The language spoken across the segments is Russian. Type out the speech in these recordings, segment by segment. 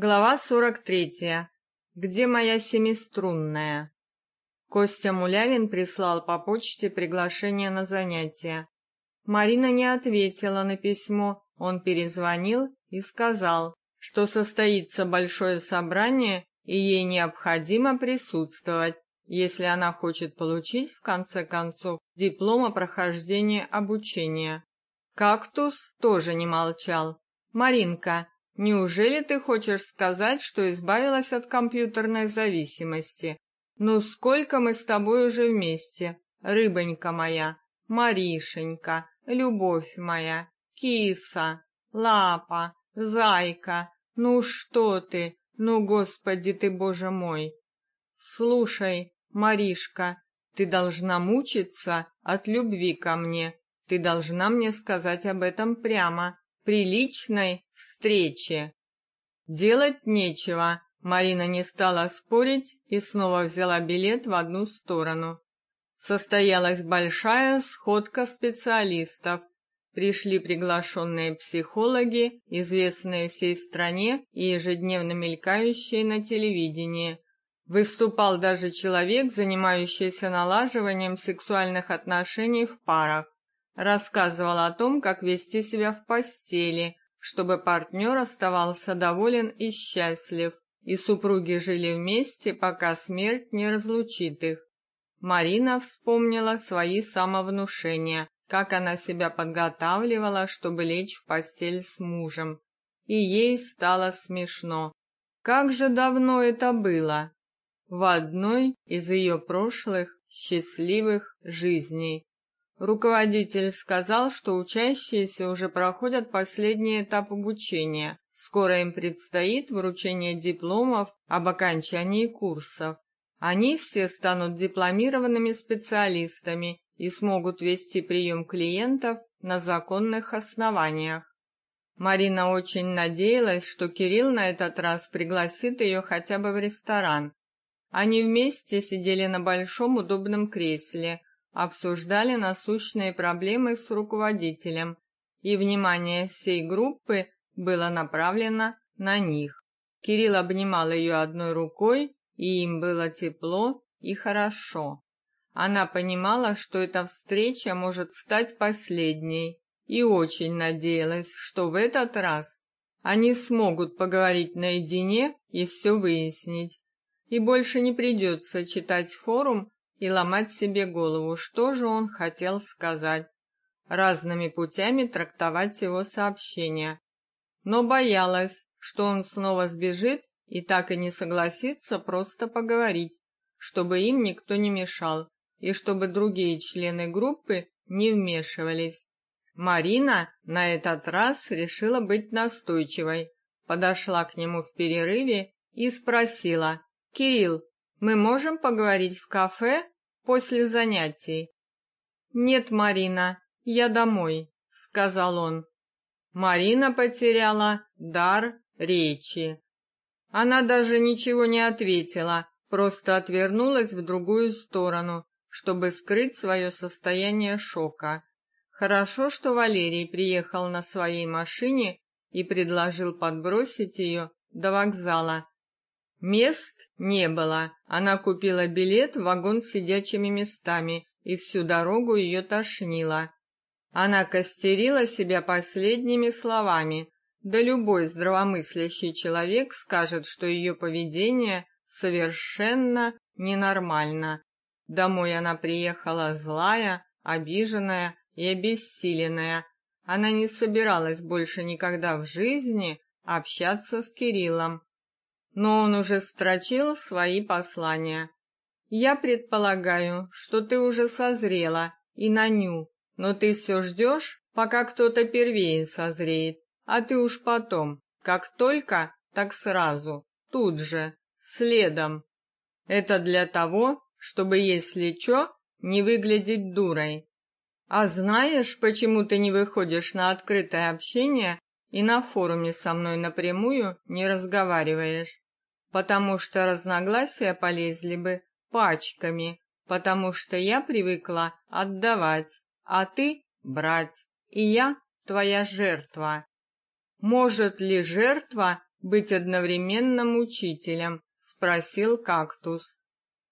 Глава 43. Где моя семиструнная? Костя Мулявин прислал по почте приглашение на занятия. Марина не ответила на письмо. Он перезвонил и сказал, что состоится большое собрание, и ей необходимо присутствовать, если она хочет получить в конце концов диплом о прохождении обучения. Кактус тоже не молчал. Маринка, Неужели ты хочешь сказать, что избавилась от компьютерной зависимости? Ну сколько мы с тобой уже вместе, рыбонька моя, Маришенька, любовь моя, киса, лапа, зайка. Ну что ты? Ну, Господи ты, Боже мой. Слушай, Маришка, ты должна мучиться от любви ко мне. Ты должна мне сказать об этом прямо приличной встрече. Делать нечего. Марина не стала спорить и снова взяла билет в одну сторону. Состоялась большая сходка специалистов. Пришли приглашенные психологи, известные всей стране и ежедневно мелькающие на телевидении. Выступал даже человек, занимающийся налаживанием сексуальных отношений в парах рассказывал о том, как вести себя в постели, чтобы партнер оставался доволен и счастлив, и супруги жили вместе, пока смерть не разлучит их. Марина вспомнила свои самовнушения, как она себя подготавливала, чтобы лечь в постель с мужем, и ей стало смешно. Как же давно это было! В одной из ее прошлых счастливых жизней. Руководитель сказал, что учащиеся уже проходят последний этап обучения. Скоро им предстоит вручение дипломов об окончании курсов. Они все станут дипломированными специалистами и смогут вести прием клиентов на законных основаниях. Марина очень надеялась, что Кирилл на этот раз пригласит ее хотя бы в ресторан. Они вместе сидели на большом удобном кресле, обсуждали насущные проблемы с руководителем, и внимание всей группы было направлено на них. Кирилл обнимал ее одной рукой, и им было тепло и хорошо. Она понимала, что эта встреча может стать последней, и очень надеялась, что в этот раз они смогут поговорить наедине и все выяснить, и больше не придется читать форум и ломать себе голову, что же он хотел сказать, разными путями трактовать его сообщение. Но боялась, что он снова сбежит и так и не согласится просто поговорить, чтобы им никто не мешал и чтобы другие члены группы не вмешивались. Марина на этот раз решила быть настойчивой. Подошла к нему в перерыве и спросила: "Кирилл, мы можем поговорить в кафе после занятий. Нет, Марина, я домой, сказал он. Марина потеряла дар речи. Она даже ничего не ответила, просто отвернулась в другую сторону, чтобы скрыть свое состояние шока. Хорошо, что Валерий приехал на своей машине и предложил подбросить ее до вокзала, Мест не было. Она купила билет в вагон с сидячими местами, и всю дорогу ее тошнило. Она костерила себя последними словами. Да любой здравомыслящий человек скажет, что ее поведение совершенно ненормально. Домой она приехала злая, обиженная и обессиленная. Она не собиралась больше никогда в жизни общаться с Кириллом но он уже строчил свои послания. Я предполагаю, что ты уже созрела и на ню, но ты все ждешь, пока кто-то первее созреет, а ты уж потом, как только, так сразу, тут же, следом. Это для того, чтобы, если чё, не выглядеть дурой. А знаешь, почему ты не выходишь на открытое общение и на форуме со мной напрямую не разговариваешь? Потому что разногласия полезли бы пачками, потому что я привыкла отдавать, а ты брать, и я твоя жертва. Может ли жертва быть одновременно мучителем, спросил кактус.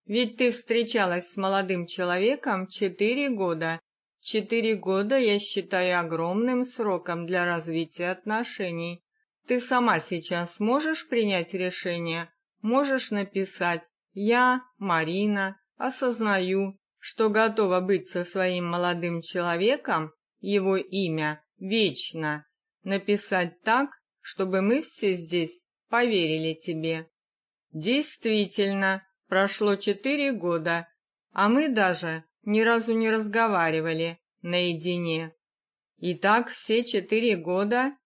Ведь ты встречалась с молодым человеком четыре года. Четыре года я считаю огромным сроком для развития отношений. Ты сама сейчас можешь принять решение, можешь написать: "Я, Марина, осознаю, что готова быть со своим молодым человеком, его имя вечно". Написать так, чтобы мы все здесь поверили тебе. Действительно, прошло четыре года, а мы даже ни разу не разговаривали наедине. И так все четыре года,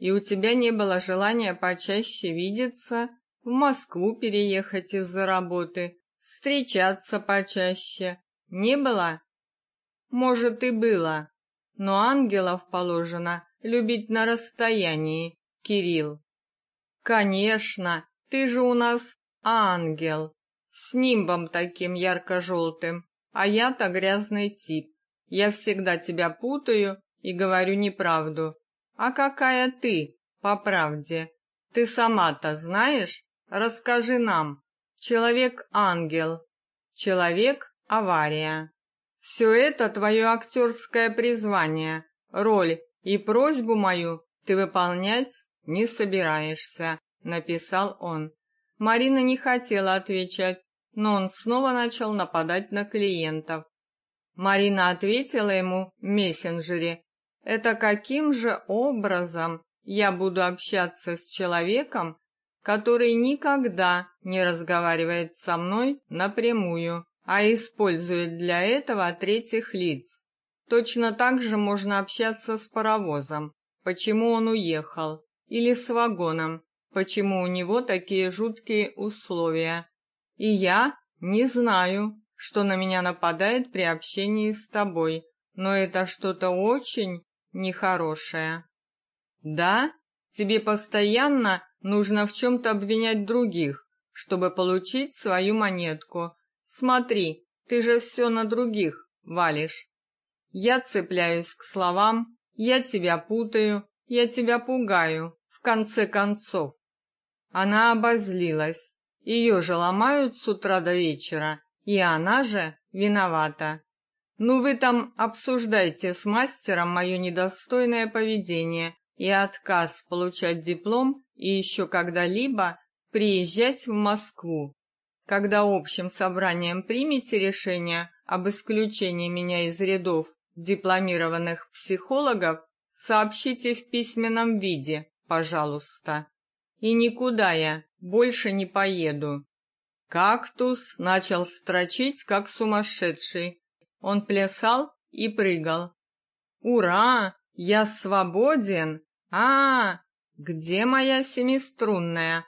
и у тебя не было желания почаще видеться, в Москву переехать из-за работы, встречаться почаще. Не было? Может и было, но ангелов положено любить на расстоянии, Кирилл. Конечно, ты же у нас ангел, с нимбом таким ярко желтым а я-то грязный тип. Я всегда тебя путаю и говорю неправду. А какая ты, по правде? Ты сама-то знаешь? Расскажи нам. Человек-ангел, человек-авария. Все это твое актерское призвание, роль и просьбу мою ты выполнять не собираешься, написал он. Марина не хотела отвечать, но он снова начал нападать на клиентов. Марина ответила ему в мессенджере: "Это каким же образом я буду общаться с человеком, который никогда не разговаривает со мной напрямую, а использует для этого третьих лиц? Точно так же можно общаться с паровозом. Почему он уехал? Или с вагоном? Почему у него такие жуткие условия? И я не знаю, что на меня нападает при общении с тобой, но это что-то очень нехорошее. Да? Тебе постоянно нужно в чем то обвинять других, чтобы получить свою монетку. Смотри, ты же все на других валишь. Я цепляюсь к словам, я тебя путаю, я тебя пугаю, в конце концов. Она обозлилась. Ее же ломают с утра до вечера, и она же виновата. Ну вы там обсуждайте с мастером мое недостойное поведение и отказ получать диплом и еще когда-либо приезжать в Москву. Когда общим собранием примете решение об исключении меня из рядов дипломированных психологов, сообщите в письменном виде, пожалуйста. И никуда я больше не поеду. Кактус начал строчить как сумасшедший. Он плясал и прыгал. Ура! Я свободен! А, -а, где моя семиструнная?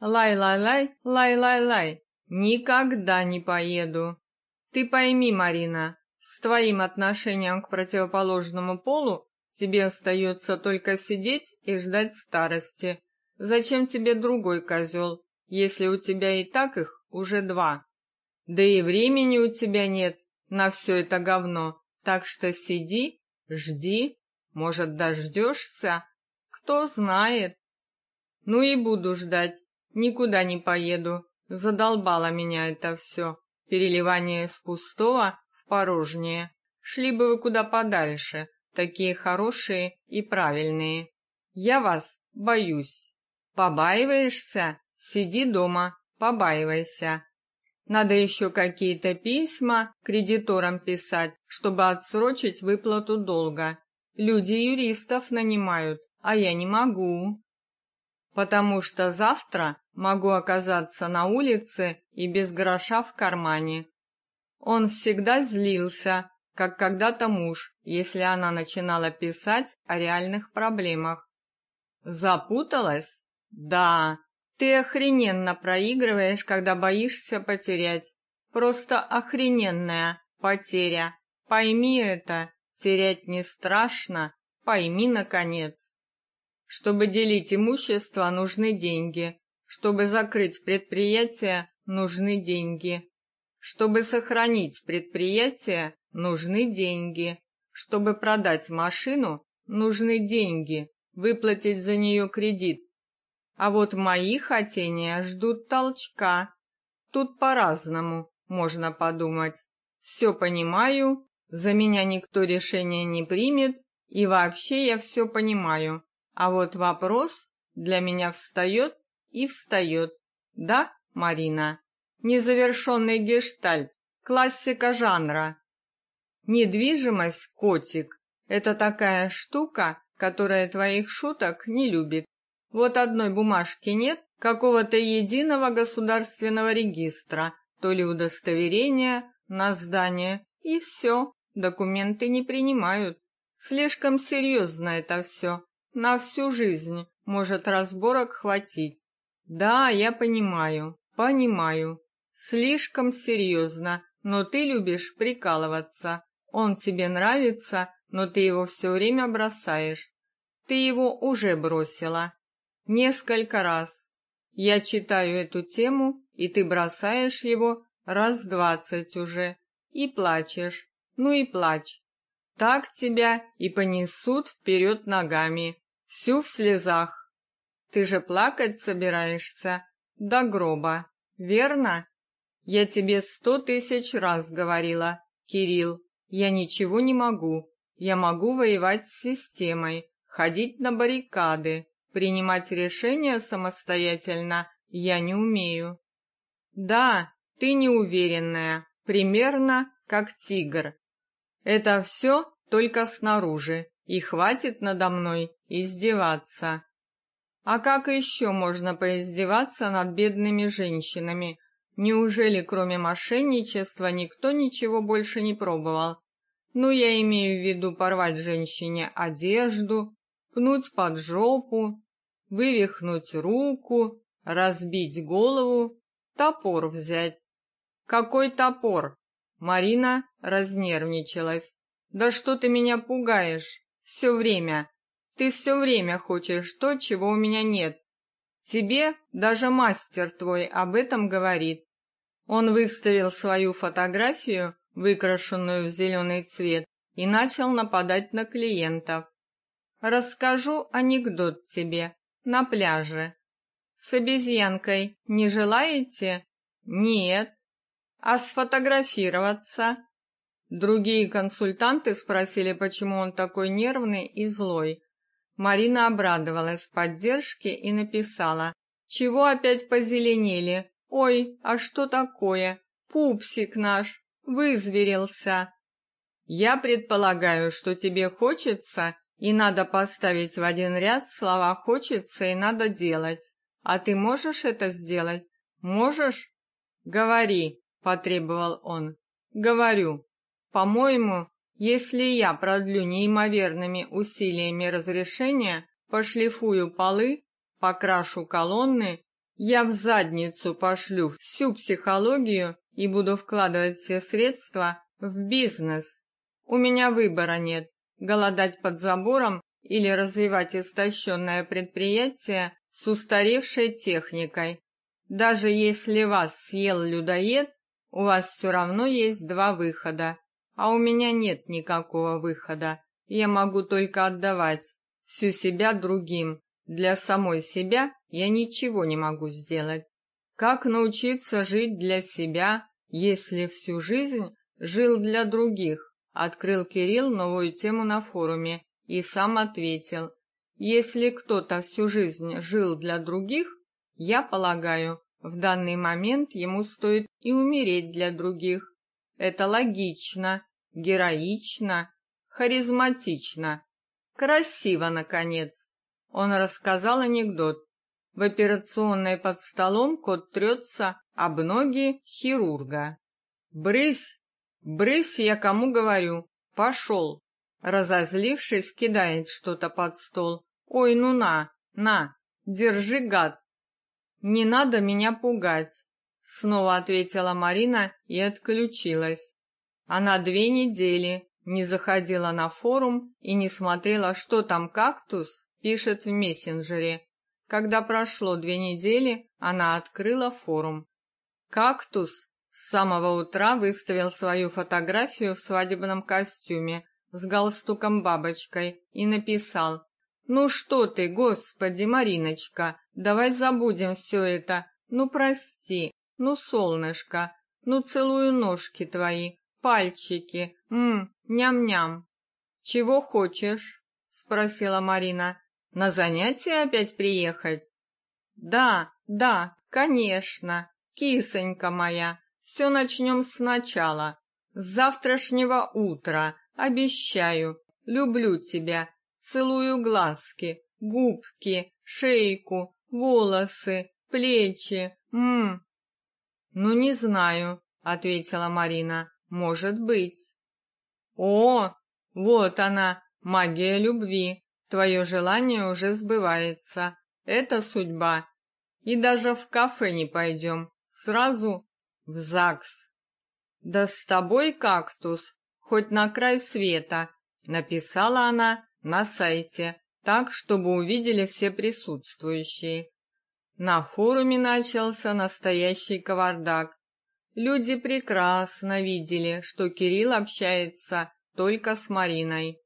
Лай-лай-лай, лай-лай-лай. Никогда не поеду. Ты пойми, Марина, с твоим отношением к противоположному полу тебе остается только сидеть и ждать старости. Зачем тебе другой козел, если у тебя и так их уже два? Да и времени у тебя нет на все это говно. Так что сиди, жди, может, дождешься, кто знает. Ну и буду ждать, никуда не поеду. Задолбало меня это все. Переливание с пустого в порожнее. Шли бы вы куда подальше, такие хорошие и правильные. Я вас боюсь. Побаиваешься? Сиди дома, побаивайся. Надо еще какие-то письма кредиторам писать, чтобы отсрочить выплату долга. Люди юристов нанимают, а я не могу. Потому что завтра могу оказаться на улице и без гроша в кармане. Он всегда злился, как когда-то муж, если она начинала писать о реальных проблемах. Запуталась? Да, ты охрененно проигрываешь, когда боишься потерять. Просто охрененная потеря. Пойми это. Терять не страшно. Пойми наконец. Чтобы делить имущество, нужны деньги. Чтобы закрыть предприятие, нужны деньги. Чтобы сохранить предприятие, нужны деньги. Чтобы продать машину, нужны деньги. Выплатить за нее кредит А вот мои хотения ждут толчка. Тут по-разному, можно подумать. Все понимаю, за меня никто решения не примет, и вообще я все понимаю. А вот вопрос для меня встает и встает. Да, Марина? Незавершенный гештальт, классика жанра. Недвижимость, котик, это такая штука, которая твоих шуток не любит. Вот одной бумажки нет, какого-то единого государственного регистра, то ли удостоверения на здание, и все, документы не принимают. Слишком серьезно это все, на всю жизнь может разборок хватить. Да, я понимаю, понимаю, слишком серьезно, но ты любишь прикалываться. Он тебе нравится, но ты его все время бросаешь. Ты его уже бросила. Несколько раз. Я читаю эту тему, и ты бросаешь его раз двадцать уже. И плачешь. Ну и плачь. Так тебя и понесут вперед ногами. Всю в слезах. Ты же плакать собираешься до гроба, верно? Я тебе сто тысяч раз говорила, Кирилл. Я ничего не могу. Я могу воевать с системой, ходить на баррикады, принимать решения самостоятельно я не умею. Да, ты неуверенная, примерно как тигр. Это все только снаружи, и хватит надо мной издеваться. А как еще можно поиздеваться над бедными женщинами? Неужели кроме мошенничества никто ничего больше не пробовал? Ну, я имею в виду порвать женщине одежду, пнуть под жопу, вывихнуть руку, разбить голову, топор взять. Какой топор? Марина разнервничалась. Да что ты меня пугаешь? Все время. Ты все время хочешь то, чего у меня нет. Тебе даже мастер твой об этом говорит. Он выставил свою фотографию выкрашенную в зеленый цвет, и начал нападать на клиентов. Расскажу анекдот тебе на пляже. С обезьянкой не желаете? Нет. А сфотографироваться? Другие консультанты спросили, почему он такой нервный и злой. Марина обрадовалась поддержке и написала: "Чего опять позеленели? Ой, а что такое? Пупсик наш вызверился. Я предполагаю, что тебе хочется, и надо поставить в один ряд слова хочется и надо делать. А ты можешь это сделать? Можешь? Говори, потребовал он. Говорю. По-моему, если я продлю неимоверными усилиями разрешения, пошлифую полы, покрашу колонны, я в задницу пошлю всю психологию и буду вкладывать все средства в бизнес. У меня выбора нет: голодать под забором или развивать истощенное предприятие с устаревшей техникой. Даже если вас съел людоед, у вас все равно есть два выхода. А у меня нет никакого выхода. Я могу только отдавать всю себя другим. Для самой себя я ничего не могу сделать. Как научиться жить для себя, если всю жизнь жил для других? Открыл Кирилл новую тему на форуме и сам ответил: Если кто-то всю жизнь жил для других, я полагаю, в данный момент ему стоит и умереть для других. Это логично, героично, харизматично, красиво наконец. Он рассказал анекдот. В операционной под столом кот трется об ноги хирурга. «Брысь! Брысь, я кому говорю! Пошел!» Разозлившись, кидает что-то под стол. «Ой, ну на, на, держи, гад!» «Не надо меня пугать!» Снова ответила Марина и отключилась. Она две недели не заходила на форум и не смотрела, что там кактус пишет в мессенджере. Когда прошло две недели, она открыла форум. Кактус с самого утра выставил свою фотографию в свадебном костюме с галстуком-бабочкой и написал Ну что ты, господи, Мариночка, давай забудем все это. Ну прости, ну солнышко, ну целую ножки твои, пальчики. М, ням-ням. Чего хочешь? спросила Марина. На занятия опять приехать? Да, да, конечно. Кисонька моя, все начнем сначала. С завтрашнего утра, обещаю. Люблю тебя. Целую глазки, губки, шейку, волосы, плечи. М. Ну не знаю, ответила Марина. Может быть. О, вот она, магия любви. Твое желание уже сбывается. Это судьба. И даже в кафе не пойдем. Сразу в ЗАГС. Да с тобой кактус, хоть на край света, написала она на сайте, так, чтобы увидели все присутствующие. На форуме начался настоящий кавардак. Люди прекрасно видели, что Кирилл общается только с Мариной.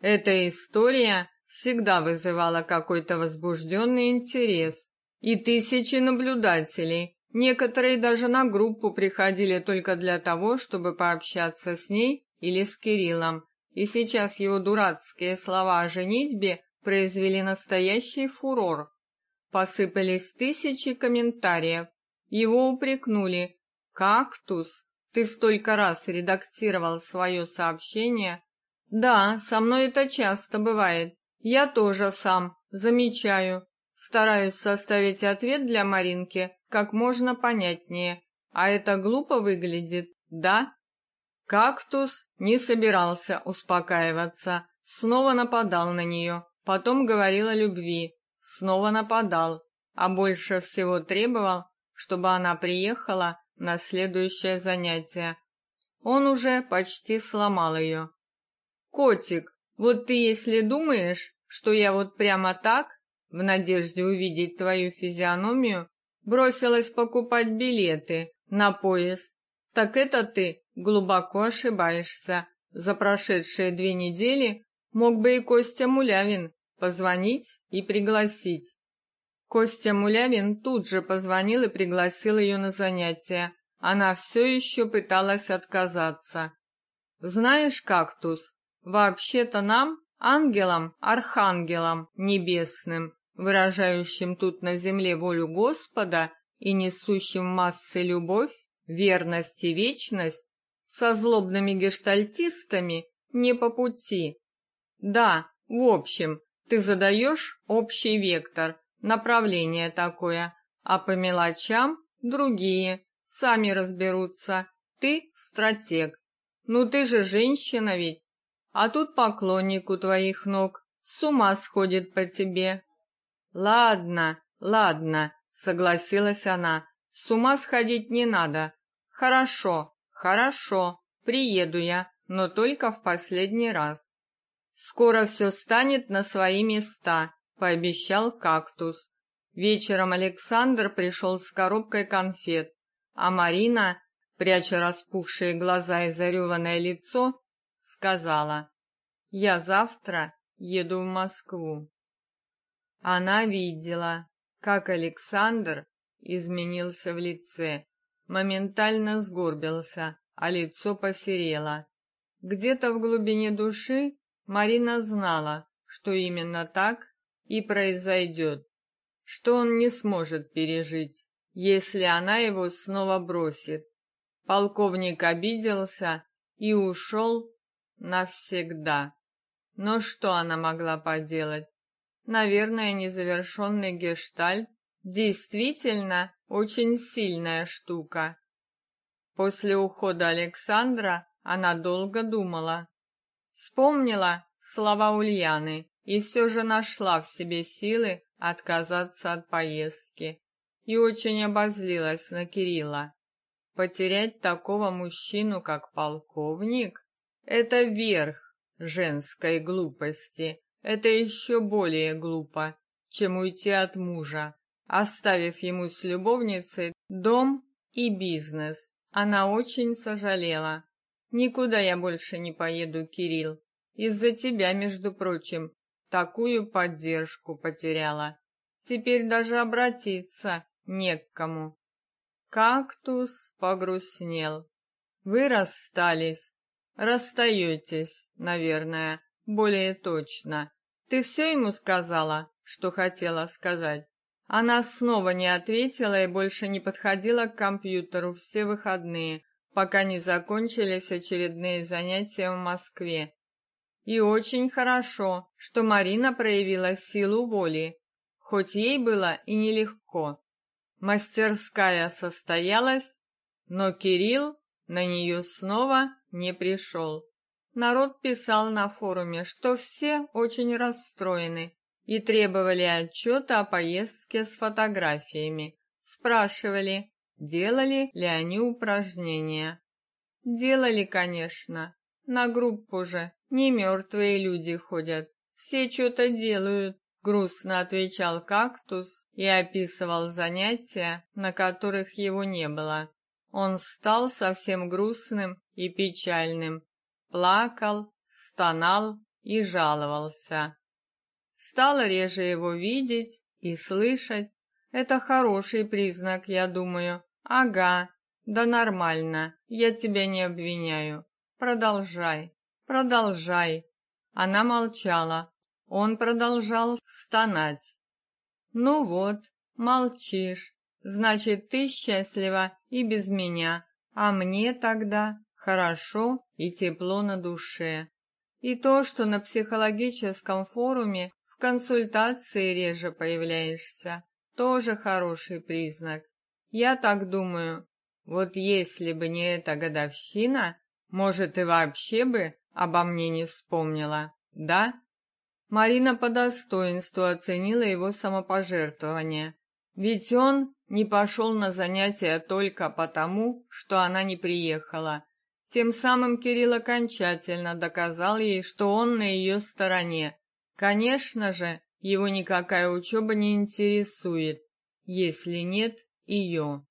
Эта история всегда вызывала какой-то возбужденный интерес, и тысячи наблюдателей, некоторые даже на группу приходили только для того, чтобы пообщаться с ней или с Кириллом. И сейчас его дурацкие слова о женитьбе произвели настоящий фурор. Посыпались тысячи комментариев. Его упрекнули, Кактус, ты столько раз редактировал свое сообщение. Да, со мной это часто бывает. Я тоже сам замечаю. Стараюсь составить ответ для Маринки как можно понятнее. А это глупо выглядит, да? Кактус не собирался успокаиваться, снова нападал на нее, потом говорил о любви, снова нападал, а больше всего требовал, чтобы она приехала на следующее занятие. Он уже почти сломал ее. Котик, вот ты если думаешь, что я вот прямо так, в надежде увидеть твою физиономию, бросилась покупать билеты на поезд, так это ты глубоко ошибаешься. За прошедшие две недели мог бы и Костя Мулявин позвонить и пригласить. Костя Мулявин тут же позвонил и пригласил ее на занятия. Она все еще пыталась отказаться. Знаешь, кактус, вообще-то нам, ангелам, архангелам небесным, выражающим тут на земле волю Господа и несущим массы любовь, верность и вечность, со злобными гештальтистами не по пути. Да, в общем, ты задаешь общий вектор, направление такое, а по мелочам другие, сами разберутся. Ты стратег. Ну ты же женщина ведь. А тут поклонник у твоих ног с ума сходит по тебе. Ладно, ладно, согласилась она. С ума сходить не надо. Хорошо, хорошо. Приеду я, но только в последний раз. Скоро все станет на свои места пообещал кактус. Вечером Александр пришел с коробкой конфет, а Марина, пряча распухшие глаза и зареванное лицо, сказала: "Я завтра еду в Москву". Она видела, как Александр изменился в лице, моментально сгорбился, а лицо посерело. Где-то в глубине души Марина знала, что именно так и произойдет, что он не сможет пережить, если она его снова бросит. Полковник обиделся и ушел навсегда. Но что она могла поделать? Наверное, незавершенный гештальт действительно очень сильная штука. После ухода Александра она долго думала. Вспомнила слова Ульяны и все же нашла в себе силы отказаться от поездки и очень обозлилась на Кирилла. Потерять такого мужчину, как полковник, это верх женской глупости. Это еще более глупо, чем уйти от мужа, оставив ему с любовницей дом и бизнес. Она очень сожалела. Никуда я больше не поеду, Кирилл. Из-за тебя, между прочим, такую поддержку потеряла. Теперь даже обратиться не к кому. Кактус погрустнел. Вы расстались. Расстаетесь, наверное, более точно. Ты все ему сказала, что хотела сказать? Она снова не ответила и больше не подходила к компьютеру все выходные, пока не закончились очередные занятия в Москве. И очень хорошо, что Марина проявила силу воли, хоть ей было и нелегко. Мастерская состоялась, но Кирилл на нее снова не пришел. Народ писал на форуме, что все очень расстроены и требовали отчета о поездке с фотографиями. Спрашивали, делали ли они упражнения. Делали, конечно. На группу же не мертвые люди ходят. Все что-то делают, грустно отвечал кактус и описывал занятия, на которых его не было. Он стал совсем грустным и печальным, плакал, стонал и жаловался. Стало реже его видеть и слышать. Это хороший признак, я думаю. Ага. Да нормально. Я тебя не обвиняю. Продолжай. Продолжай. Она молчала. Он продолжал стонать. Ну вот, молчишь. Значит, ты счастлива и без меня, а мне тогда хорошо и тепло на душе. И то, что на психологическом форуме в консультации реже появляешься, тоже хороший признак. Я так думаю. Вот если бы не эта годовщина, может, и вообще бы обо мне не вспомнила, да? Марина по достоинству оценила его самопожертвование. Ведь он не пошел на занятия только потому, что она не приехала. Тем самым Кирилл окончательно доказал ей, что он на ее стороне. Конечно же, его никакая учеба не интересует, если нет ее.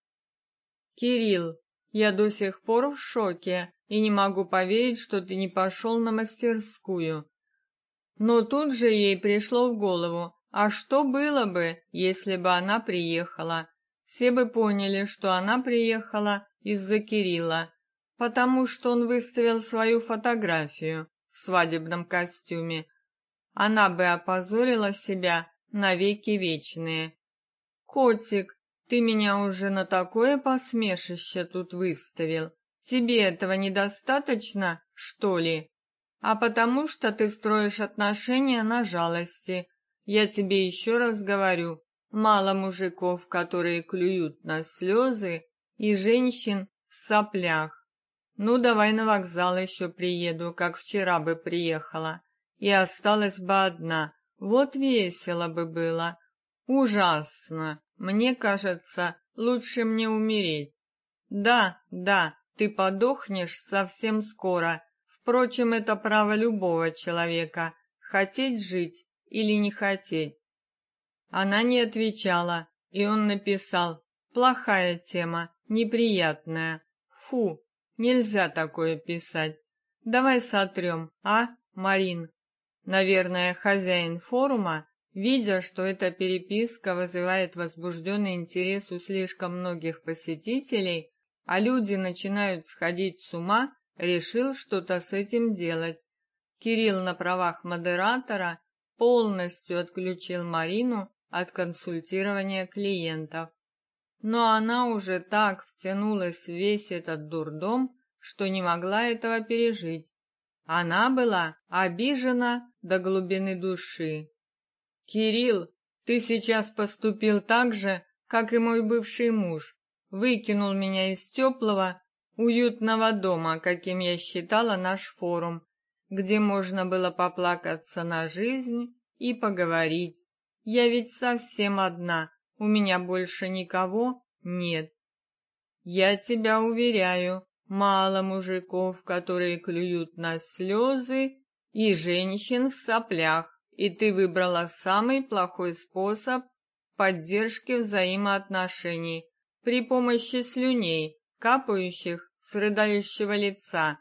Кирилл, я до сих пор в шоке и не могу поверить, что ты не пошел на мастерскую. Но тут же ей пришло в голову, а что было бы, если бы она приехала? Все бы поняли, что она приехала из-за Кирилла, потому что он выставил свою фотографию в свадебном костюме. Она бы опозорила себя навеки вечные. Котик, ты меня уже на такое посмешище тут выставил. Тебе этого недостаточно, что ли? А потому что ты строишь отношения на жалости. Я тебе еще раз говорю, мало мужиков, которые клюют на слезы, и женщин в соплях. Ну, давай на вокзал еще приеду, как вчера бы приехала, и осталась бы одна. Вот весело бы было. Ужасно. Мне кажется, лучше мне умереть. Да, да, ты подохнешь совсем скоро. Впрочем, это право любого человека хотеть жить или не хотеть. Она не отвечала, и он написал: "Плохая тема, неприятная. Фу, нельзя такое писать. Давай сотрем, а, Марин?" Наверное, хозяин форума Видя, что эта переписка вызывает возбужденный интерес у слишком многих посетителей, а люди начинают сходить с ума, решил что-то с этим делать. Кирилл на правах модератора полностью отключил Марину от консультирования клиентов. Но она уже так втянулась в весь этот дурдом, что не могла этого пережить. Она была обижена до глубины души. Кирилл, ты сейчас поступил так же, как и мой бывший муж. Выкинул меня из теплого, уютного дома, каким я считала наш форум, где можно было поплакаться на жизнь и поговорить. Я ведь совсем одна, у меня больше никого нет. Я тебя уверяю, мало мужиков, которые клюют на слезы, и женщин в соплях и ты выбрала самый плохой способ поддержки взаимоотношений при помощи слюней, капающих с рыдающего лица.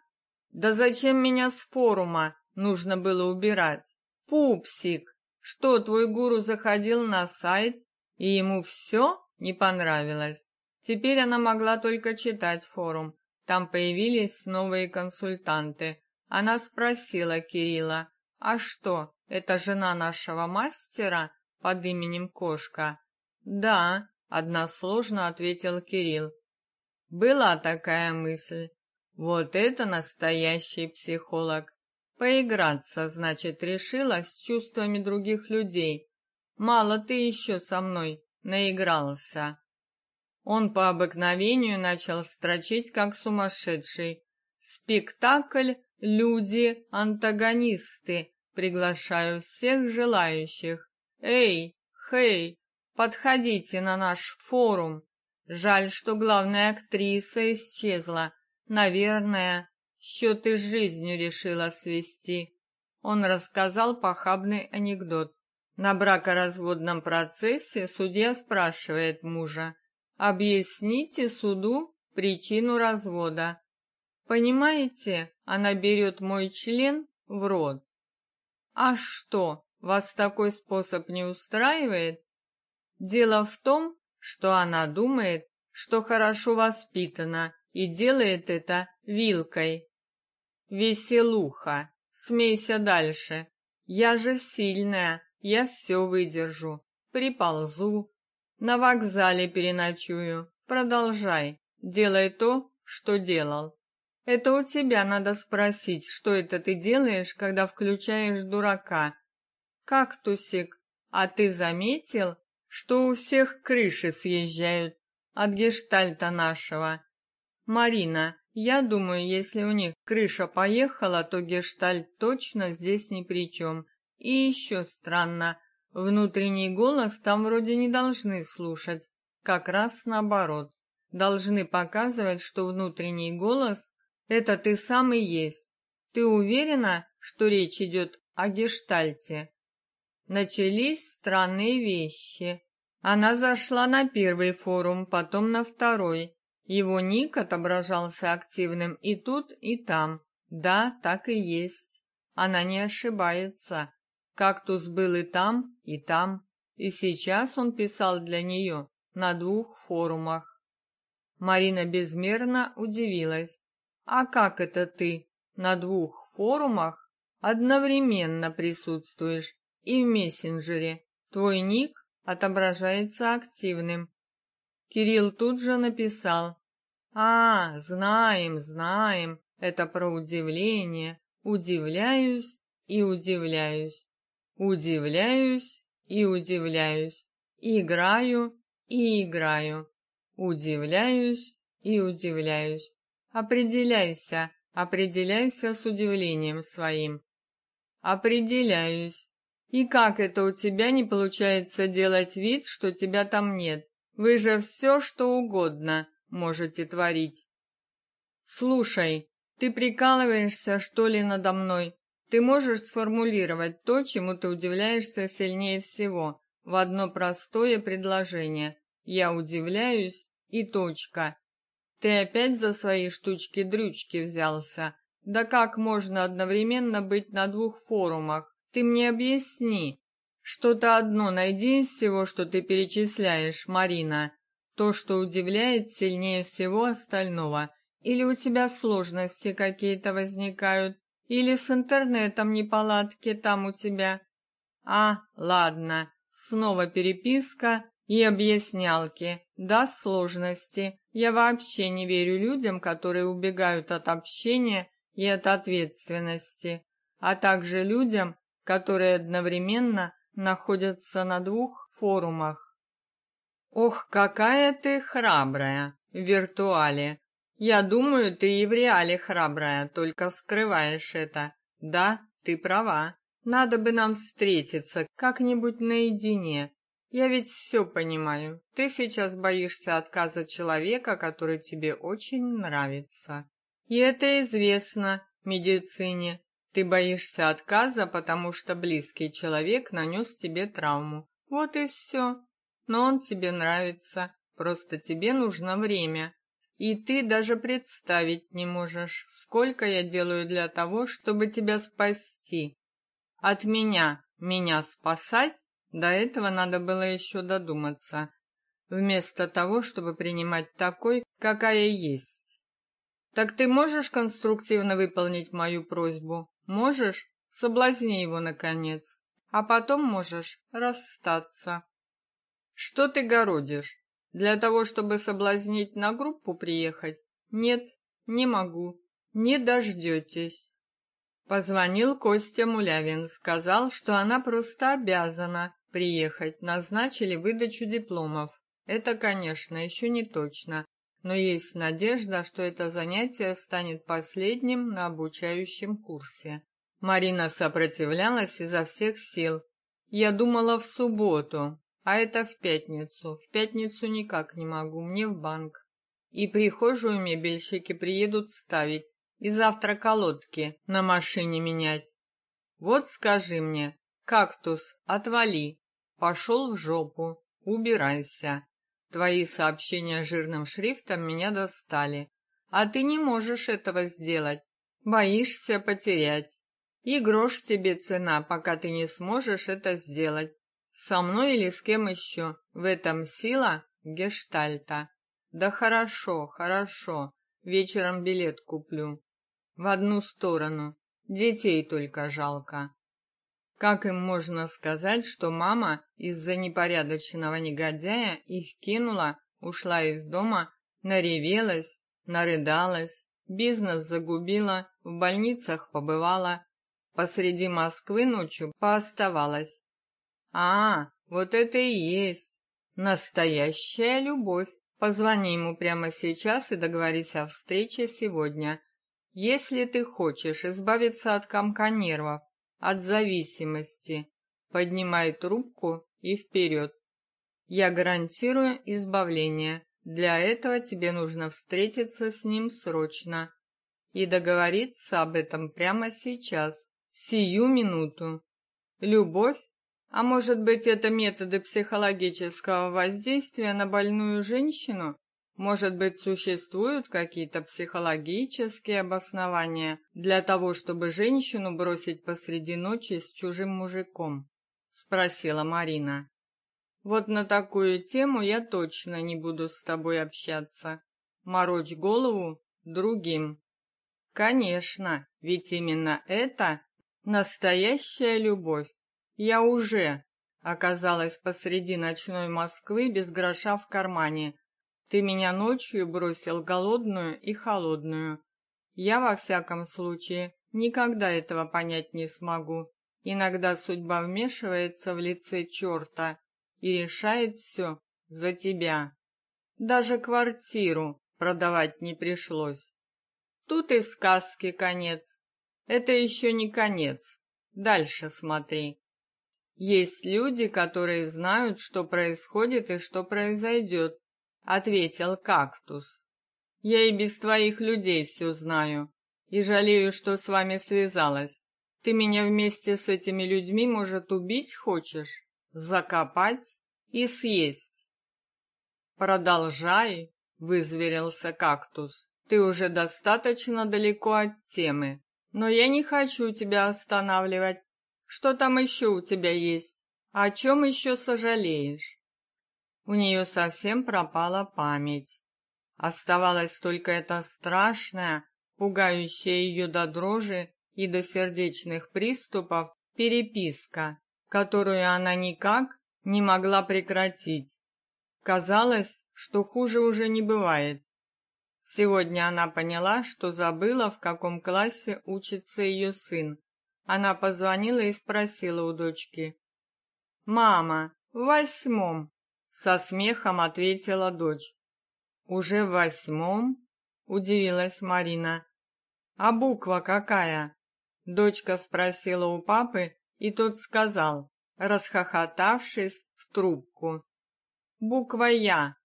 Да зачем меня с форума нужно было убирать? Пупсик, Что, твой гуру заходил на сайт, и ему все не понравилось? Теперь она могла только читать форум. Там появились новые консультанты. Она спросила Кирилла, «А что, это жена нашего мастера под именем Кошка?» «Да», — односложно ответил Кирилл. Была такая мысль. Вот это настоящий психолог. Поиграться, значит, решила с чувствами других людей. Мало ты еще со мной наигрался. Он по обыкновению начал строчить как сумасшедший. Спектакль «Люди антагонисты». Приглашаю всех желающих. Эй, хей, подходите на наш форум. Жаль, что главная актриса исчезла. Наверное, счеты с жизнью решила свести. Он рассказал похабный анекдот. На бракоразводном процессе судья спрашивает мужа: "Объясните суду причину развода". Понимаете, она берет мой член в рот. А что, вас такой способ не устраивает? Дело в том, что она думает, что хорошо воспитана и делает это вилкой. Веселуха, смейся дальше. Я же сильная, я все выдержу. Приползу, на вокзале переночую. Продолжай, делай то, что делал. Это у тебя надо спросить, что это ты делаешь, когда включаешь дурака. Кактусик, а ты заметил, что у всех крыши съезжают от гештальта нашего? Марина, я думаю, если у них крыша поехала, то гештальт точно здесь ни при чем. И еще странно, внутренний голос там вроде не должны слушать, как раз наоборот. Должны показывать, что внутренний голос это ты сам и есть. Ты уверена, что речь идет о гештальте? Начались странные вещи. Она зашла на первый форум, потом на второй. Его ник отображался активным и тут, и там. Да, так и есть. Она не ошибается. Кактус был и там, и там. И сейчас он писал для нее на двух форумах. Марина безмерно удивилась. А как это ты на двух форумах одновременно присутствуешь и в мессенджере? Твой ник отображается активным. Кирилл тут же написал: "А, знаем, знаем. Это про удивление. Удивляюсь и удивляюсь. Удивляюсь и удивляюсь. Играю и играю. Удивляюсь и удивляюсь. Определяйся, определяйся с удивлением своим. Определяюсь. И как это у тебя не получается делать вид, что тебя там нет? Вы же все, что угодно можете творить. Слушай, ты прикалываешься, что ли, надо мной? Ты можешь сформулировать то, чему ты удивляешься сильнее всего, в одно простое предложение. Я удивляюсь и точка. Ты опять за свои штучки-дрючки взялся? Да как можно одновременно быть на двух форумах? Ты мне объясни. Что-то одно найди из всего, что ты перечисляешь, Марина. То, что удивляет сильнее всего остального. Или у тебя сложности какие-то возникают, или с интернетом неполадки там у тебя. А, ладно. Снова переписка и объяснялки. Да, сложности. Я вообще не верю людям, которые убегают от общения и от ответственности, а также людям, которые одновременно находятся на двух форумах. Ох, какая ты храбрая в виртуале. Я думаю, ты и в реале храбрая, только скрываешь это. Да, ты права. Надо бы нам встретиться как-нибудь наедине, я ведь все понимаю. Ты сейчас боишься отказа человека, который тебе очень нравится. И это известно медицине. Ты боишься отказа, потому что близкий человек нанес тебе травму. Вот и все. Но он тебе нравится. Просто тебе нужно время. И ты даже представить не можешь, сколько я делаю для того, чтобы тебя спасти. От меня, Меня спасать? До этого надо было еще додуматься. Вместо того, чтобы принимать такой, какая есть. Так ты можешь конструктивно выполнить мою просьбу? Можешь? Соблазни его наконец, а потом можешь расстаться. Что ты городишь? Для того, чтобы соблазнить на группу приехать? Нет, не могу. Не дождетесь. Позвонил Костя Мулявин, сказал, что она просто обязана приехать. Назначили выдачу дипломов. Это, конечно, еще не точно, но есть надежда, что это занятие станет последним на обучающем курсе. Марина сопротивлялась изо всех сил. Я думала в субботу, а это в пятницу. В пятницу никак не могу, мне в банк. И прихожую мебельщики приедут ставить, и завтра колодки на машине менять. Вот скажи мне, кактус, отвали. Пошел в жопу. Убирайся. Твои сообщения жирным шрифтом меня достали. А ты не можешь этого сделать. Боишься потерять. И грош тебе цена, пока ты не сможешь это сделать. Со мной или с кем еще? В этом сила гештальта. Да хорошо, хорошо. Вечером билет куплю. В одну сторону. Детей только жалко. Как им можно сказать, что мама из-за непорядочного негодяя их кинула, ушла из дома, наревелась, нарыдалась, бизнес загубила, в больницах побывала, посреди Москвы ночью пооставалась. А, вот это и есть настоящая любовь. Позвони ему прямо сейчас и договорись о встрече сегодня. Если ты хочешь избавиться от комка нервов, от зависимости, поднимай трубку и вперед. Я гарантирую избавление. Для этого тебе нужно встретиться с ним срочно и договориться об этом прямо сейчас сию минуту. Любовь, а может быть, это методы психологического воздействия на больную женщину? Может быть, существуют какие-то психологические обоснования для того, чтобы женщину бросить посреди ночи с чужим мужиком? спросила Марина. Вот на такую тему я точно не буду с тобой общаться. Морочь голову другим. Конечно, ведь именно это Настоящая любовь. Я уже оказалась посреди ночной Москвы без гроша в кармане. Ты меня ночью бросил голодную и холодную. Я во всяком случае никогда этого понять не смогу. Иногда судьба вмешивается в лице черта и решает все за тебя. Даже квартиру продавать не пришлось. Тут и сказки конец. Это еще не конец. Дальше смотри. Есть люди, которые знают, что происходит и что произойдет, ответил кактус. Я и без твоих людей все знаю и жалею, что с вами связалась. Ты меня вместе с этими людьми, может, убить хочешь, закопать и съесть. Продолжай, вызверился кактус. Ты уже достаточно далеко от темы. Но я не хочу тебя останавливать. Что там еще у тебя есть? О чем еще сожалеешь? У нее совсем пропала память. Оставалась только эта страшная, пугающая ее до дрожи и до сердечных приступов переписка, которую она никак не могла прекратить. Казалось, что хуже уже не бывает. Сегодня она поняла, что забыла, в каком классе учится ее сын. Она позвонила и спросила у дочки. «Мама, в восьмом?» Со смехом ответила дочь. «Уже в восьмом?» Удивилась Марина. «А буква какая?» Дочка спросила у папы, и тот сказал, расхохотавшись в трубку. «Буква Я».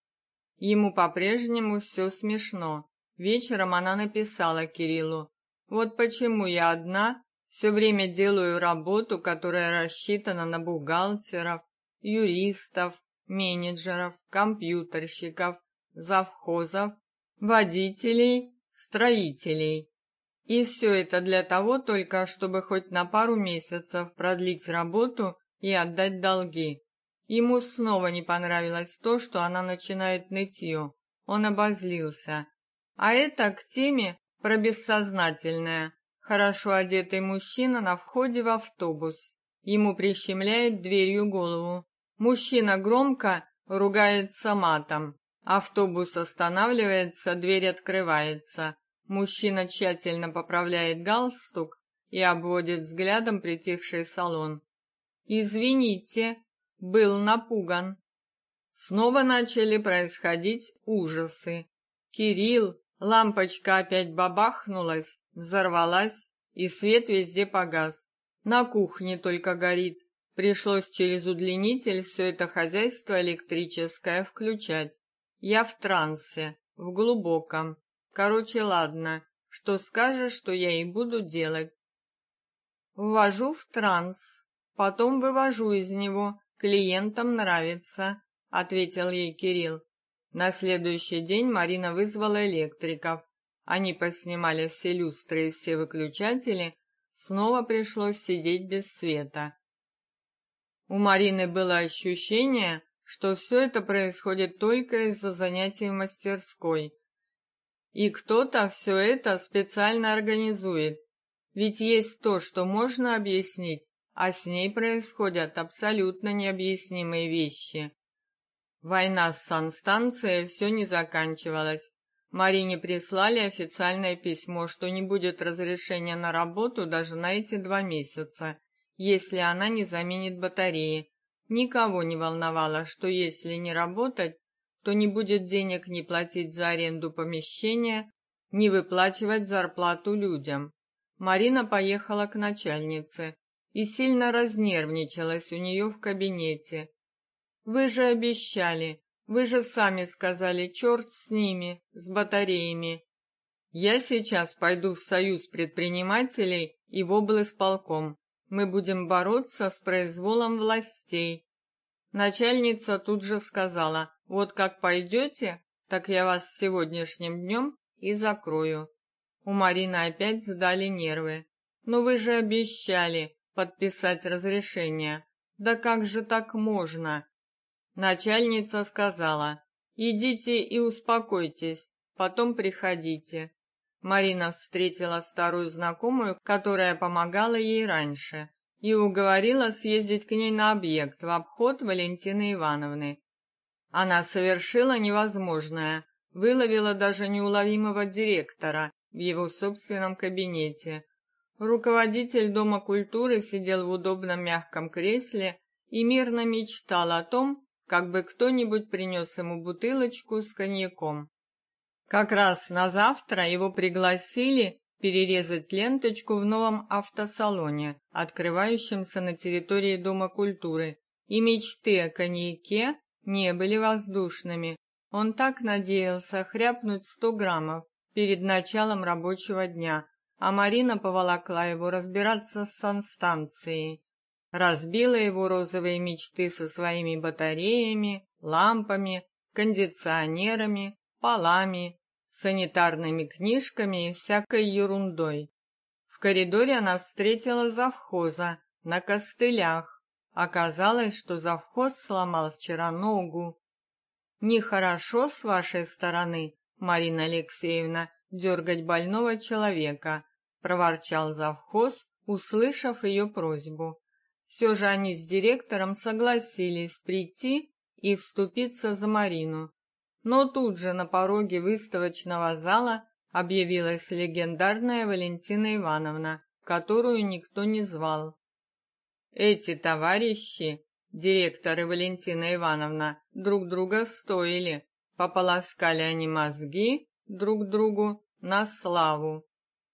Ему по-прежнему все смешно. Вечером она написала Кириллу: "Вот почему я одна все время делаю работу, которая рассчитана на бухгалтеров, юристов, менеджеров, компьютерщиков, завхозов, водителей, строителей. И все это для того только, чтобы хоть на пару месяцев продлить работу и отдать долги. Ему снова не понравилось то, что она начинает нытье. Он обозлился. А это к теме про бессознательное. Хорошо одетый мужчина на входе в автобус. Ему прищемляет дверью голову. Мужчина громко ругается матом. Автобус останавливается, дверь открывается. Мужчина тщательно поправляет галстук и обводит взглядом притихший салон. Извините, был напуган. Снова начали происходить ужасы. Кирилл, лампочка опять бабахнулась, взорвалась, и свет везде погас. На кухне только горит. Пришлось через удлинитель все это хозяйство электрическое включать. Я в трансе, в глубоком. Короче, ладно. Что скажешь, что я и буду делать. Ввожу в транс, потом вывожу из него. Клиентам нравится, ответил ей Кирилл. На следующий день Марина вызвала электриков. Они поснимали все люстры и все выключатели. Снова пришлось сидеть без света. У Марины было ощущение, что все это происходит только из-за занятий в мастерской. И кто-то все это специально организует. Ведь есть то, что можно объяснить, а с ней происходят абсолютно необъяснимые вещи. Война с санстанцией все не заканчивалась. Марине прислали официальное письмо, что не будет разрешения на работу даже на эти два месяца, если она не заменит батареи. Никого не волновало, что если не работать, то не будет денег ни платить за аренду помещения, ни выплачивать зарплату людям. Марина поехала к начальнице и сильно разнервничалась у нее в кабинете. Вы же обещали, вы же сами сказали, черт с ними, с батареями. Я сейчас пойду в союз предпринимателей и в облсполком. Мы будем бороться с произволом властей. Начальница тут же сказала: "Вот как пойдете, так я вас сегодняшним днем и закрою". У Марины опять сдали нервы. "Но вы же обещали подписать разрешение. Да как же так можно?" Начальница сказала: "Идите и успокойтесь, потом приходите". Марина встретила старую знакомую, которая помогала ей раньше, и уговорила съездить к ней на объект в обход Валентины Ивановны. Она совершила невозможное, выловила даже неуловимого директора в его собственном кабинете. Руководитель Дома культуры сидел в удобном мягком кресле и мирно мечтал о том, как бы кто-нибудь принес ему бутылочку с коньяком. Как раз на завтра его пригласили перерезать ленточку в новом автосалоне, открывающемся на территории Дома культуры, и мечты о коньяке не были воздушными. Он так надеялся хряпнуть сто граммов перед началом рабочего дня, а Марина поволокла его разбираться с санстанцией разбила его розовые мечты со своими батареями, лампами, кондиционерами, полами, санитарными книжками и всякой ерундой. В коридоре она встретила завхоза на костылях. Оказалось, что завхоз сломал вчера ногу. Нехорошо с вашей стороны, Марина Алексеевна, дергать больного человека, проворчал завхоз, услышав ее просьбу. Все же они с директором согласились прийти и вступиться за Марину. Но тут же на пороге выставочного зала объявилась легендарная Валентина Ивановна, которую никто не звал. Эти товарищи, директор и Валентина Ивановна, друг друга стоили. Пополоскали они мозги друг другу на славу.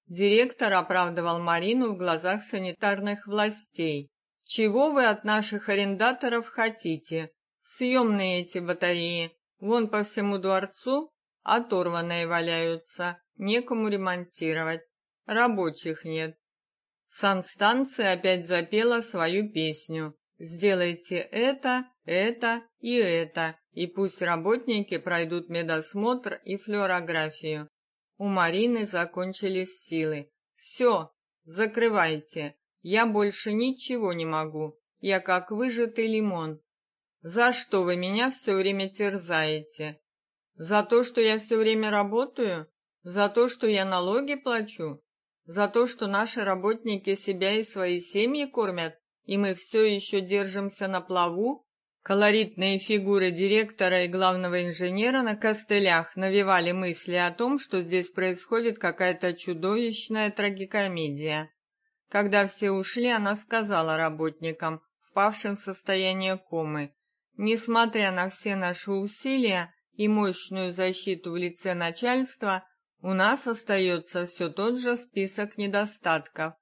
Директор оправдывал Марину в глазах санитарных властей, чего вы от наших арендаторов хотите? Съемные эти батареи. Вон по всему дворцу оторванные валяются, некому ремонтировать. Рабочих нет. Санстанция опять запела свою песню. Сделайте это, это и это, и пусть работники пройдут медосмотр и флюорографию. У Марины закончились силы. Все, закрывайте. Я больше ничего не могу. Я как выжатый лимон. За что вы меня все время терзаете? За то, что я все время работаю? За то, что я налоги плачу? За то, что наши работники себя и свои семьи кормят, и мы все еще держимся на плаву? Колоритные фигуры директора и главного инженера на костылях навевали мысли о том, что здесь происходит какая-то чудовищная трагикомедия. Когда все ушли, она сказала работникам, впавшим в состояние комы: "Несмотря на все наши усилия и мощную защиту в лице начальства, у нас остается все тот же список недостатков".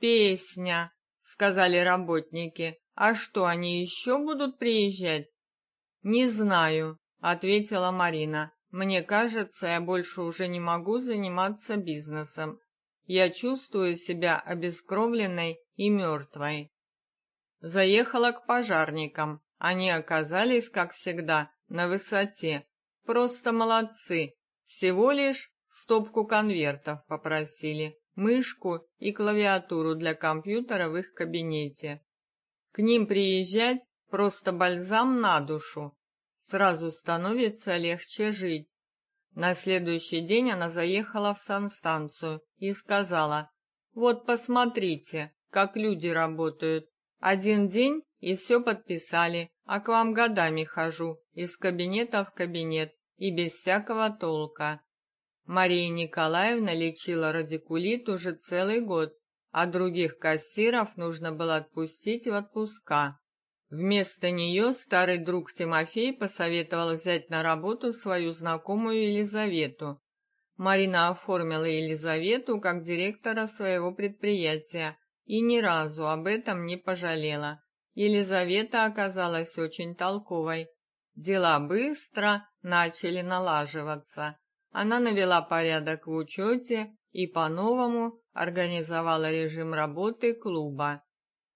"Песня", сказали работники. А что, они еще будут приезжать? Не знаю, ответила Марина. Мне кажется, я больше уже не могу заниматься бизнесом. Я чувствую себя обескровленной и мертвой. Заехала к пожарникам. Они оказались, как всегда, на высоте. Просто молодцы. Всего лишь стопку конвертов попросили, мышку и клавиатуру для компьютера в их кабинете. К ним приезжать просто бальзам на душу. Сразу становится легче жить. На следующий день она заехала в санстанцию и сказала: "Вот посмотрите, как люди работают. Один день и все подписали, а к вам годами хожу из кабинета в кабинет и без всякого толка". Мария Николаевна лечила радикулит уже целый год а других кассиров нужно было отпустить в отпуска. Вместо нее старый друг Тимофей посоветовал взять на работу свою знакомую Елизавету. Марина оформила Елизавету как директора своего предприятия и ни разу об этом не пожалела. Елизавета оказалась очень толковой. Дела быстро начали налаживаться. Она навела порядок в учете и по-новому организовала режим работы клуба.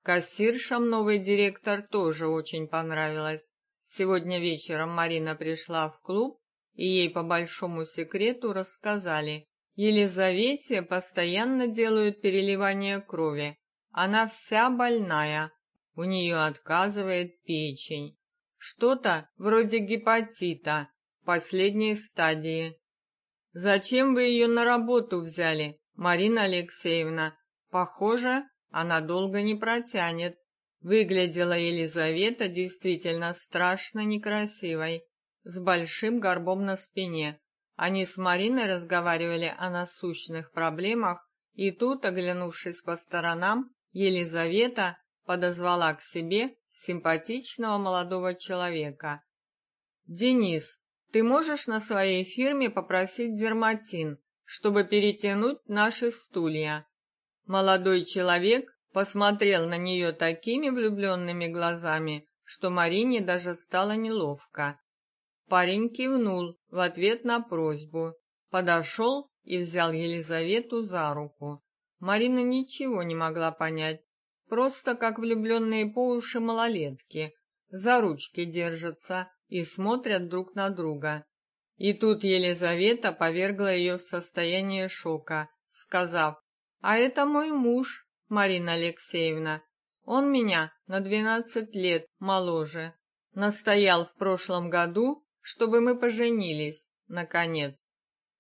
Кассиршам новый директор тоже очень понравилось. Сегодня вечером Марина пришла в клуб, и ей по большому секрету рассказали. Елизавете постоянно делают переливание крови. Она вся больная. У нее отказывает печень. Что-то вроде гепатита в последней стадии. Зачем вы ее на работу взяли? Марина Алексеевна, похоже, она долго не протянет. Выглядела Елизавета действительно страшно некрасивой, с большим горбом на спине. Они с Мариной разговаривали о насущных проблемах, и тут, оглянувшись по сторонам, Елизавета подозвала к себе симпатичного молодого человека. Денис, ты можешь на своей фирме попросить дерматин чтобы перетянуть наши стулья. Молодой человек посмотрел на нее такими влюбленными глазами, что Марине даже стало неловко. Парень кивнул в ответ на просьбу, подошел и взял Елизавету за руку. Марина ничего не могла понять, просто как влюбленные по уши малолетки, за ручки держатся и смотрят друг на друга. И тут Елизавета повергла ее в состояние шока, сказав: "А это мой муж, Марина Алексеевна. Он меня на двенадцать лет моложе. Настоял в прошлом году, чтобы мы поженились, наконец.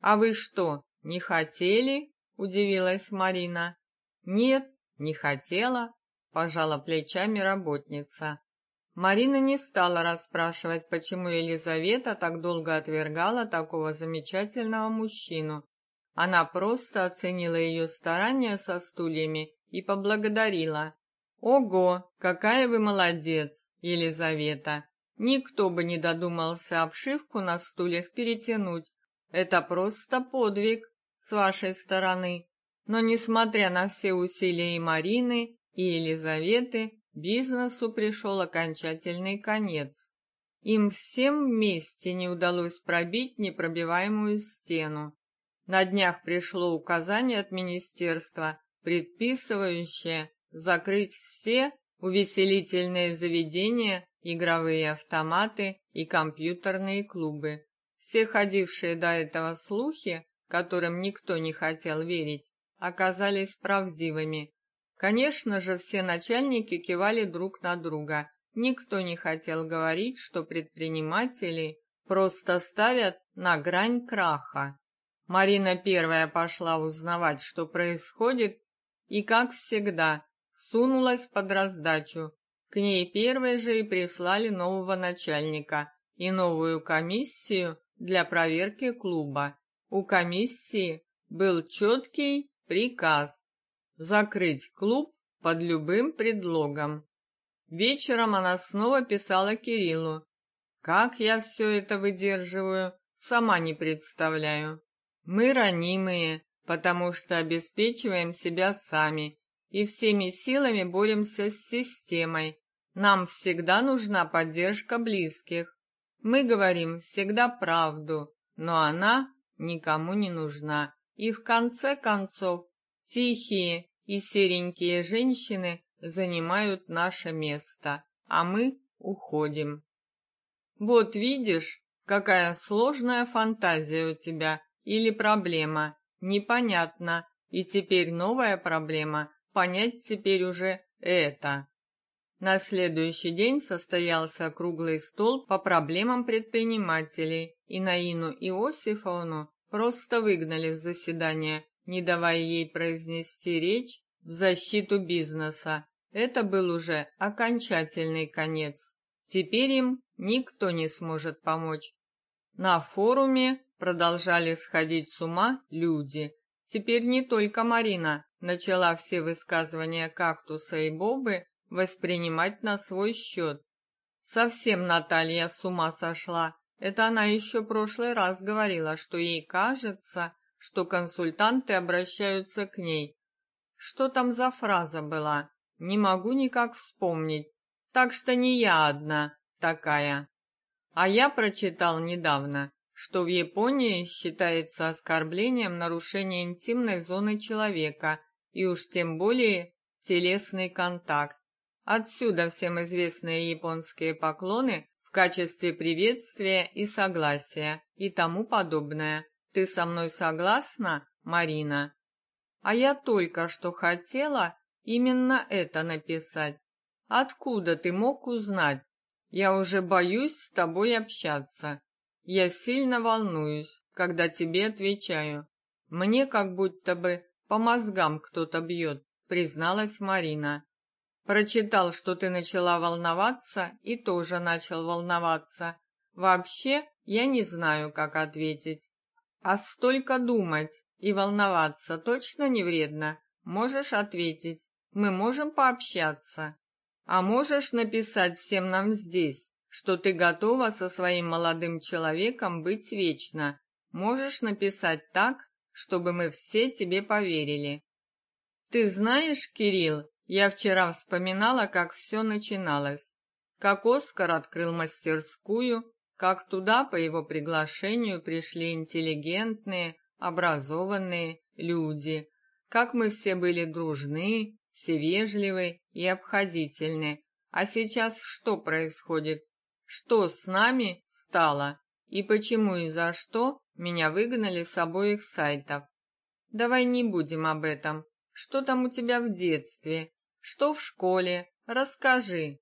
А вы что, не хотели?" удивилась Марина. "Нет, не хотела", пожала плечами работница. Марина не стала расспрашивать, почему Елизавета так долго отвергала такого замечательного мужчину. Она просто оценила ее старания со стульями и поблагодарила. Ого, какая вы молодец, Елизавета. Никто бы не додумался обшивку на стульях перетянуть. Это просто подвиг с вашей стороны. Но несмотря на все усилия и Марины, и Елизаветы, Бизнесу пришел окончательный конец. Им всем вместе не удалось пробить непробиваемую стену. На днях пришло указание от министерства, предписывающее закрыть все увеселительные заведения, игровые автоматы и компьютерные клубы. Все ходившие до этого слухи, которым никто не хотел верить, оказались правдивыми. Конечно же, все начальники кивали друг на друга. Никто не хотел говорить, что предприниматели просто ставят на грань краха. Марина первая пошла узнавать, что происходит, и, как всегда, сунулась под раздачу. К ней первой же и прислали нового начальника и новую комиссию для проверки клуба. У комиссии был четкий приказ закрыть клуб под любым предлогом. Вечером она снова писала Кириллу. Как я все это выдерживаю, сама не представляю. Мы ранимые, потому что обеспечиваем себя сами и всеми силами боремся с системой. Нам всегда нужна поддержка близких. Мы говорим всегда правду, но она никому не нужна. И в конце концов, тихие и серенькие женщины занимают наше место, а мы уходим. Вот видишь, какая сложная фантазия у тебя или проблема. Непонятно. И теперь новая проблема понять теперь уже это. На следующий день состоялся круглый стол по проблемам предпринимателей, и Наину Иосифовну просто выгнали с заседания, не давая ей произнести речь в защиту бизнеса. Это был уже окончательный конец. Теперь им никто не сможет помочь. На форуме продолжали сходить с ума люди. Теперь не только Марина начала все высказывания кактуса и Бобы воспринимать на свой счет. Совсем Наталья с ума сошла. Это она еще прошлый раз говорила, что ей кажется, что консультанты обращаются к ней. Что там за фраза была? Не могу никак вспомнить. Так что не я одна такая. А я прочитал недавно, что в Японии считается оскорблением нарушение интимной зоны человека и уж тем более телесный контакт. Отсюда всем известные японские поклоны в качестве приветствия и согласия и тому подобное. Ты со мной согласна, Марина? А я только что хотела именно это написать. Откуда ты мог узнать? Я уже боюсь с тобой общаться. Я сильно волнуюсь, когда тебе отвечаю. Мне как будто бы по мозгам кто-то бьет», — призналась Марина. Прочитал, что ты начала волноваться, и тоже начал волноваться. Вообще, я не знаю, как ответить. А столько думать и волноваться точно не вредно. Можешь ответить. Мы можем пообщаться. А можешь написать всем нам здесь, что ты готова со своим молодым человеком быть вечно. Можешь написать так, чтобы мы все тебе поверили. Ты знаешь, Кирилл, я вчера вспоминала, как все начиналось. Как Оскар открыл мастерскую, как туда по его приглашению пришли интеллигентные, образованные люди, как мы все были дружны, все вежливы и обходительны. А сейчас что происходит? Что с нами стало? И почему и за что меня выгнали с обоих сайтов. Давай не будем об этом. Что там у тебя в детстве? Что в школе? Расскажи.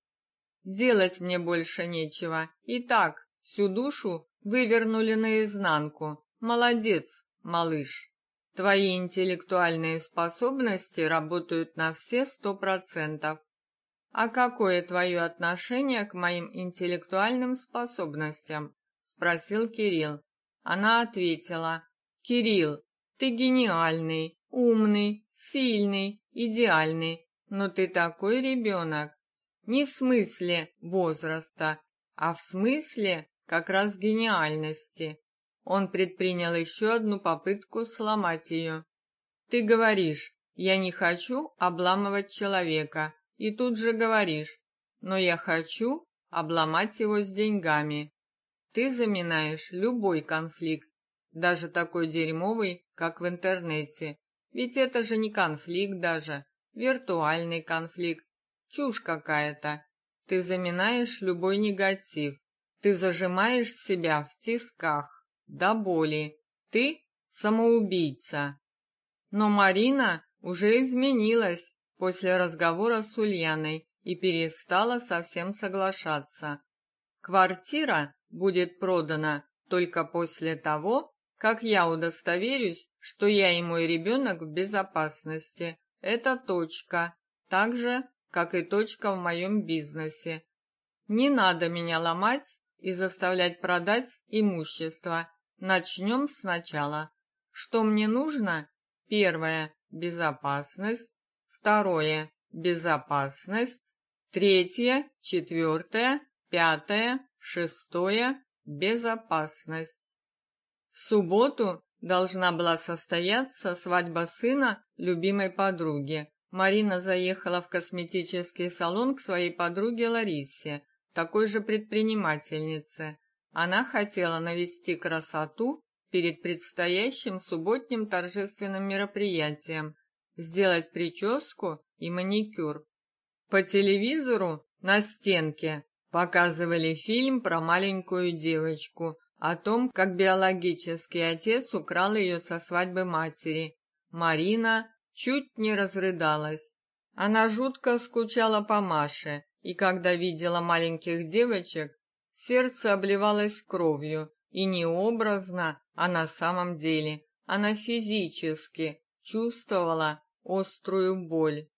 Делать мне больше нечего. Итак, всю душу вывернули наизнанку. Молодец, малыш. Твои интеллектуальные способности работают на все сто процентов. А какое твое отношение к моим интеллектуальным способностям? спросил Кирилл. Она ответила: "Кирилл, ты гениальный, умный, сильный, идеальный, но ты такой ребенок. Не в смысле возраста, а в смысле как раз гениальности". Он предпринял еще одну попытку сломать ее. Ты говоришь: "Я не хочу обламывать человека", и тут же говоришь: "Но я хочу обломать его с деньгами". Ты заминаешь любой конфликт, даже такой дерьмовый, как в интернете. Ведь это же не конфликт даже, виртуальный конфликт. Чушь какая-то. Ты заминаешь любой негатив. Ты зажимаешь себя в тисках до боли. Ты самоубийца. Но Марина уже изменилась после разговора с Ульяной и перестала совсем соглашаться. Квартира будет продана только после того, как я удостоверюсь, что я и мой ребенок в безопасности. Это точка, так же, как и точка в моем бизнесе. Не надо меня ломать и заставлять продать имущество. Начнем сначала. Что мне нужно? Первое безопасность, второе безопасность, третье, четвертое, пятое, шестое безопасность. В субботу должна была состояться свадьба сына любимой подруги. Марина заехала в косметический салон к своей подруге Ларисе, такой же предпринимательнице. Она хотела навести красоту перед предстоящим субботним торжественным мероприятием, сделать прическу и маникюр. По телевизору на стенке показывали фильм про маленькую девочку, о том, как биологический отец украл ее со свадьбы матери. Марина чуть не разрыдалась. Она жутко скучала по Маше, и когда видела маленьких девочек, сердце обливалось кровью, и не образно, а на самом деле. Она физически чувствовала острую боль.